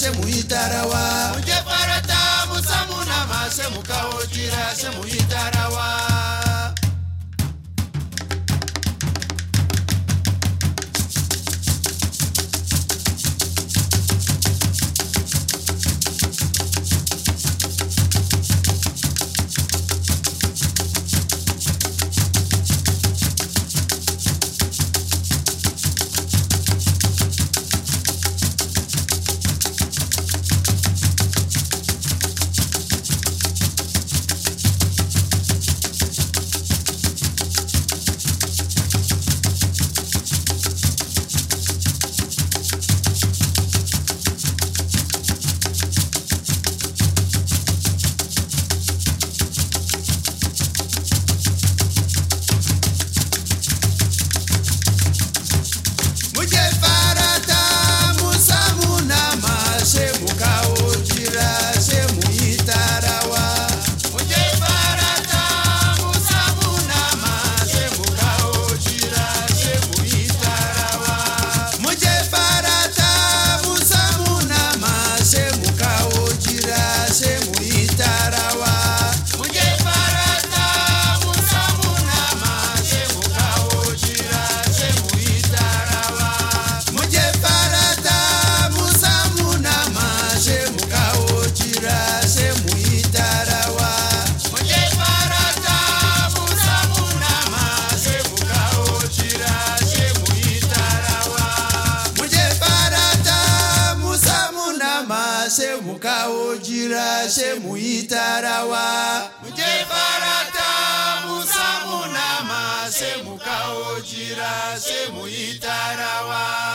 semuitarawa. Muje musamuna ma semukawo semuitarawa. rirashe muitarawa mucefarata musamunama semukaojira semuitarawa